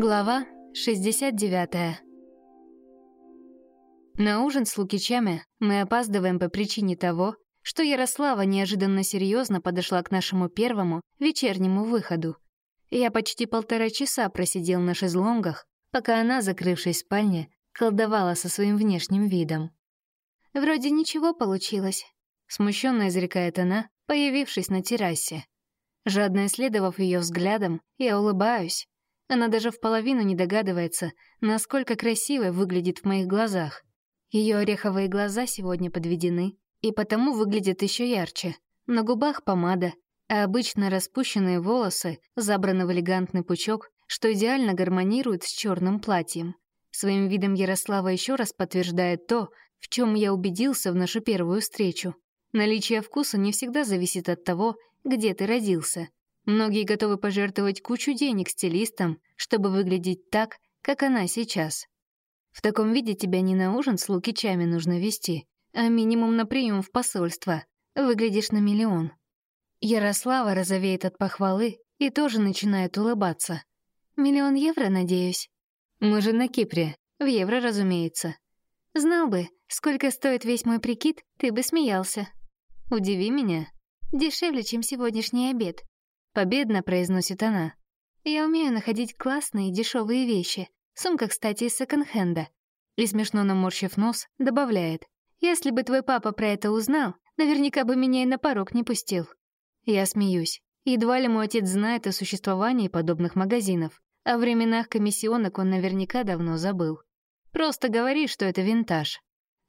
Глава 69 На ужин с Лукичами мы опаздываем по причине того, что Ярослава неожиданно серьезно подошла к нашему первому вечернему выходу. Я почти полтора часа просидел на шезлонгах, пока она, закрывшись в спальне, колдовала со своим внешним видом. «Вроде ничего получилось», — смущенно изрекает она, появившись на террасе. Жадно исследовав ее взглядом, я улыбаюсь, она даже в половину не догадывается, насколько красивой выглядит в моих глазах. Ее ореховые глаза сегодня подведены, и потому выглядят еще ярче. На губах помада, а обычно распущенные волосы забраны в элегантный пучок, что идеально гармонирует с черным платьем. Своим видом Ярослава еще раз подтверждает то, в чем я убедился в нашу первую встречу. Наличие вкуса не всегда зависит от того, где ты родился. Многие готовы пожертвовать кучу денег стилистам, чтобы выглядеть так, как она сейчас. В таком виде тебя не на ужин с лукичами нужно вести, а минимум на прием в посольство. Выглядишь на миллион. Ярослава розовеет от похвалы и тоже начинает улыбаться. «Миллион евро, надеюсь?» «Мы же на Кипре. В евро, разумеется». «Знал бы, сколько стоит весь мой прикид, ты бы смеялся». «Удиви меня». «Дешевле, чем сегодняшний обед. Победно произносит она. Я умею находить классные дешевые вещи. Сумка, кстати, из секонд-хенда. И смешно наморщив нос, добавляет. Если бы твой папа про это узнал, наверняка бы меня и на порог не пустил. Я смеюсь. Едва ли мой отец знает о существовании подобных магазинов. О временах комиссионок он наверняка давно забыл. Просто говори, что это винтаж.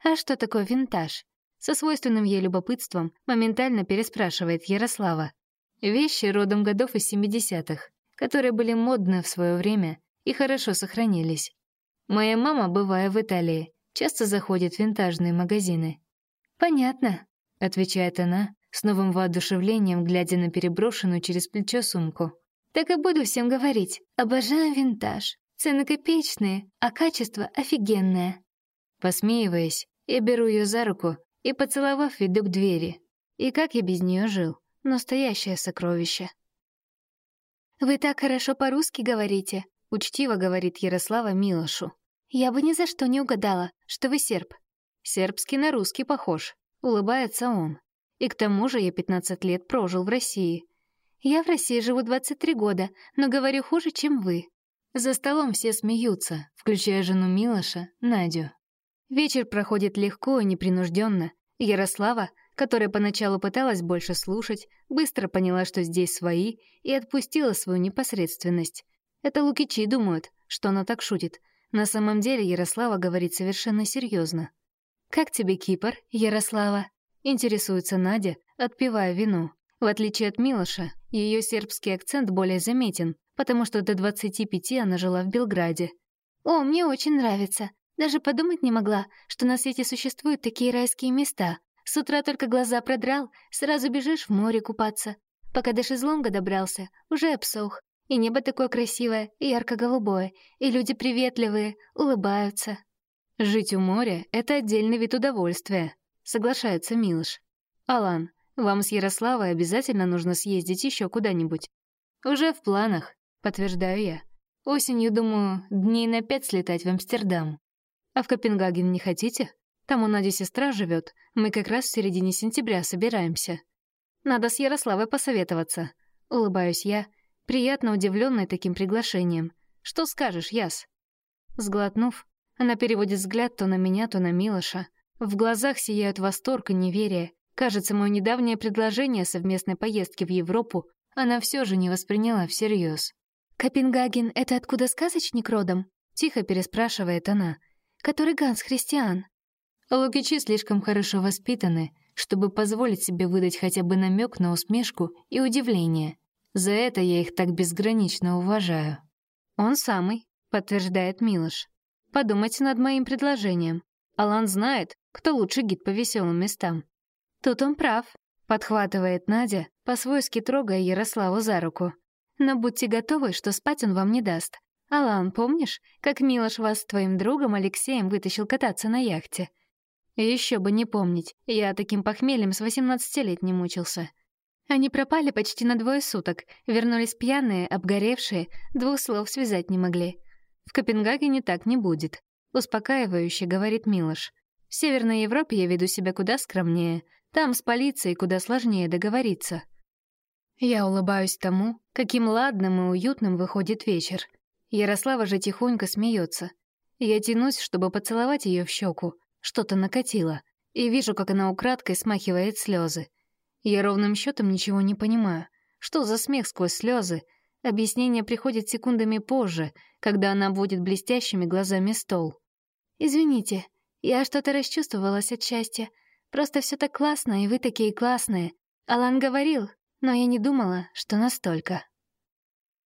А что такое винтаж? Со свойственным ей любопытством моментально переспрашивает Ярослава. Вещи родом годов из 70-х, которые были модны в свое время и хорошо сохранились. Моя мама, бывая в Италии, часто заходит в винтажные магазины. «Понятно», — отвечает она, с новым воодушевлением, глядя на переброшенную через плечо сумку. «Так и буду всем говорить. Обожаю винтаж. Цены копеечные, а качество офигенное». Посмеиваясь, я беру ее за руку и, поцеловав, веду к двери. И как я без нее жил? Настоящее сокровище. «Вы так хорошо по-русски говорите», — учтиво говорит Ярослава Милошу. «Я бы ни за что не угадала, что вы серб». «Сербский на русский похож», — улыбается он. «И к тому же я 15 лет прожил в России. Я в России живу 23 года, но говорю хуже, чем вы». За столом все смеются, включая жену Милоша, Надю. Вечер проходит легко и непринужденно. Ярослава, которая поначалу пыталась больше слушать, быстро поняла, что здесь свои, и отпустила свою непосредственность. Это лукичи думают, что она так шутит. На самом деле Ярослава говорит совершенно серьезно. «Как тебе Кипр, Ярослава?» Интересуется Надя, отпивая вино. В отличие от Милоша, ее сербский акцент более заметен, потому что до 25 она жила в Белграде. «О, мне очень нравится. Даже подумать не могла, что на свете существуют такие райские места. С утра только глаза продрал, сразу бежишь в море купаться. Пока до шезлонга добрался, уже обсох. И небо такое красивое, и ярко-голубое, и люди приветливые, улыбаются. Жить у моря — это отдельный вид удовольствия, соглашается Милош. Алан, вам с Ярославой обязательно нужно съездить еще куда-нибудь. Уже в планах, подтверждаю я. Осенью, думаю, дней на пять слетать в Амстердам. А в Копенгаген не хотите? Там у Нади сестра живет. Мы как раз в середине сентября собираемся. Надо с Ярославой посоветоваться. Улыбаюсь я, приятно удивленная таким приглашением. Что скажешь, Яс? Сглотнув, она переводит взгляд то на меня, то на Милоша. В глазах сияют восторг и неверие. Кажется, мое недавнее предложение совместной поездки в Европу она все же не восприняла всерьез. «Копенгаген — это откуда сказочник родом?» — тихо переспрашивает она. «Который Ганс Христиан?» Лукичи слишком хорошо воспитаны, чтобы позволить себе выдать хотя бы намек на усмешку и удивление. За это я их так безгранично уважаю. Он самый, подтверждает Милош. Подумайте над моим предложением. Алан знает, кто лучший гид по веселым местам. Тут он прав, подхватывает Надя, по-свойски трогая Ярославу за руку. Но будьте готовы, что спать он вам не даст. Алан, помнишь, как Милош вас с твоим другом Алексеем вытащил кататься на яхте? Еще бы не помнить, я таким похмельем с 18 лет не мучился. Они пропали почти на двое суток, вернулись пьяные, обгоревшие, двух слов связать не могли. В Копенгагене так не будет. Успокаивающе говорит Милош. В Северной Европе я веду себя куда скромнее. Там с полицией куда сложнее договориться. Я улыбаюсь тому, каким ладным и уютным выходит вечер. Ярослава же тихонько смеется. Я тянусь, чтобы поцеловать ее в щеку. Что-то накатило. И вижу, как она украдкой смахивает слезы. Я ровным счетом ничего не понимаю. Что за смех сквозь слезы? Объяснение приходит секундами позже, когда она будет блестящими глазами стол. «Извините, я что-то расчувствовалась от счастья. Просто все так классно, и вы такие классные. Алан говорил, но я не думала, что настолько.